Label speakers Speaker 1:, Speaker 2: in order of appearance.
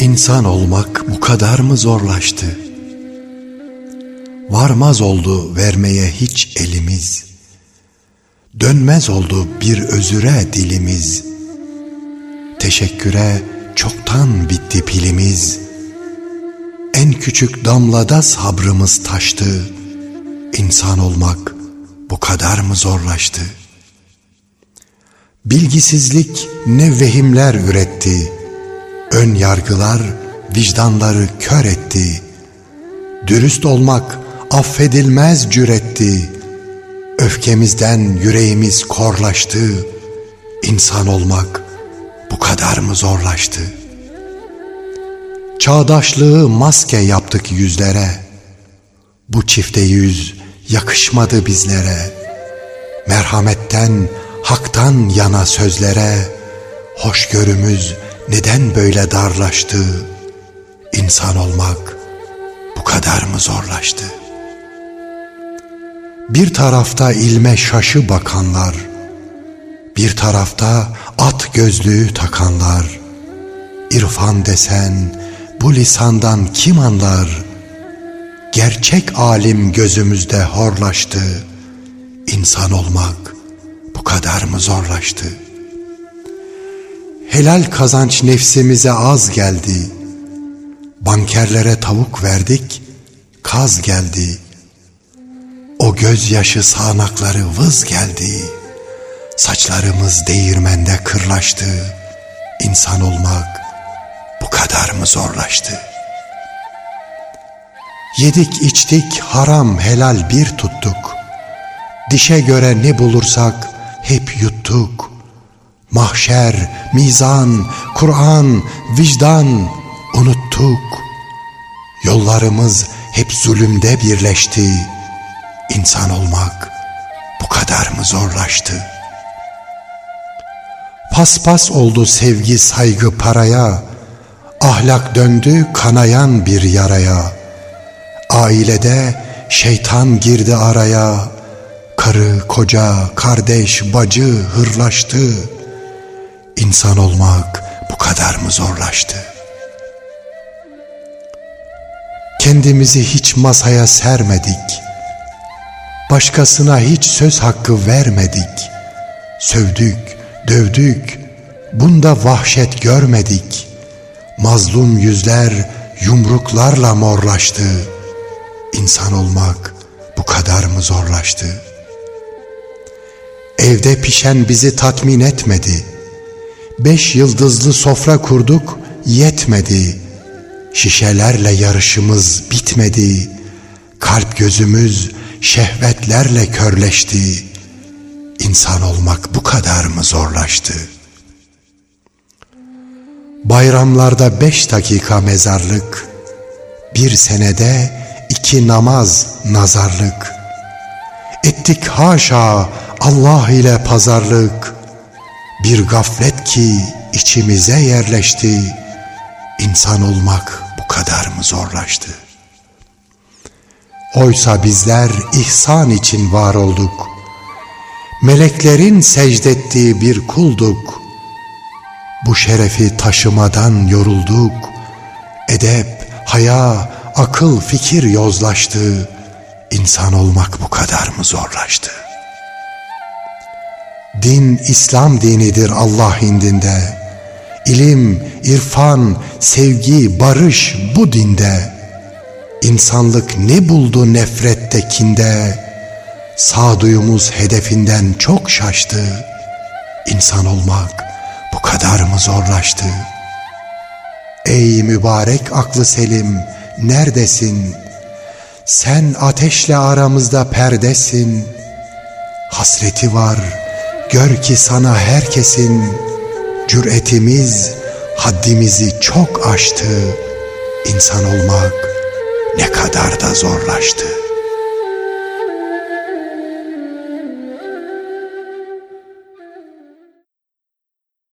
Speaker 1: İnsan olmak bu kadar mı zorlaştı? Varmaz oldu vermeye hiç elimiz. Dönmez oldu bir özüre dilimiz. Teşekküre çoktan bitti pilimiz. En küçük damlada sabrımız taştı. İnsan olmak bu kadar mı zorlaştı? Bilgisizlik ne vehimler üretti.'' Ön yargılar vicdanları kör etti. Dürüst olmak affedilmez cüretti. Öfkemizden yüreğimiz korlaştı. İnsan olmak bu kadar mı zorlaştı? Çağdaşlığı maske yaptık yüzlere. Bu çifte yüz yakışmadı bizlere. Merhametten, haktan yana sözlere, hoşgörümüz neden böyle darlaştı? İnsan olmak bu kadar mı zorlaştı? Bir tarafta ilme şaşı bakanlar, bir tarafta at gözlüğü takanlar, İrfan desen bu lisandan kim anlar? Gerçek alim gözümüzde horlaştı, İnsan olmak bu kadar mı zorlaştı?'' Helal kazanç nefsimize az geldi. Bankerlere tavuk verdik, kaz geldi. O gözyaşı sağanakları vız geldi. Saçlarımız değirmende kırlaştı. İnsan olmak bu kadar mı zorlaştı? Yedik içtik haram helal bir tuttuk. Dişe göre ne bulursak hep yuttuk. Mahşer, mizan, Kur'an, vicdan unuttuk. Yollarımız hep zulümde birleşti. İnsan olmak bu kadar mı zorlaştı? Paspas oldu sevgi saygı paraya, ahlak döndü kanayan bir yaraya. Ailede şeytan girdi araya, karı, koca, kardeş, bacı hırlaştı.'' İnsan olmak bu kadar mı zorlaştı? Kendimizi hiç masaya sermedik. Başkasına hiç söz hakkı vermedik. Sövdük, dövdük, bunda vahşet görmedik. Mazlum yüzler yumruklarla morlaştı. İnsan olmak bu kadar mı zorlaştı? Evde pişen bizi tatmin etmedi.'' Beş yıldızlı sofra kurduk, yetmedi. Şişelerle yarışımız bitmedi. Kalp gözümüz şehvetlerle körleşti. İnsan olmak bu kadar mı zorlaştı? Bayramlarda beş dakika mezarlık, bir senede iki namaz nazarlık. Ettik haşa Allah ile pazarlık.'' Bir gaflet ki içimize yerleşti. İnsan olmak bu kadar mı zorlaştı? Oysa bizler ihsan için var olduk. Meleklerin secdettiği bir kulduk. Bu şerefi taşımadan yorulduk. Edep, haya, akıl, fikir yozlaştı. İnsan olmak bu kadar mı zorlaştı? Din İslam dinidir Allah indinde. İlim, irfan, sevgi, barış bu dinde. İnsanlık ne buldu nefrettekinde? Sağduyumuz hedefinden çok şaştı. İnsan olmak bu kadar mı zorlaştı? Ey mübarek aklı selim, neredesin? Sen ateşle aramızda perdesin. Hasreti var.'' Gör ki sana herkesin cüretimiz haddimizi çok aştı. İnsan olmak ne kadar da zorlaştı.''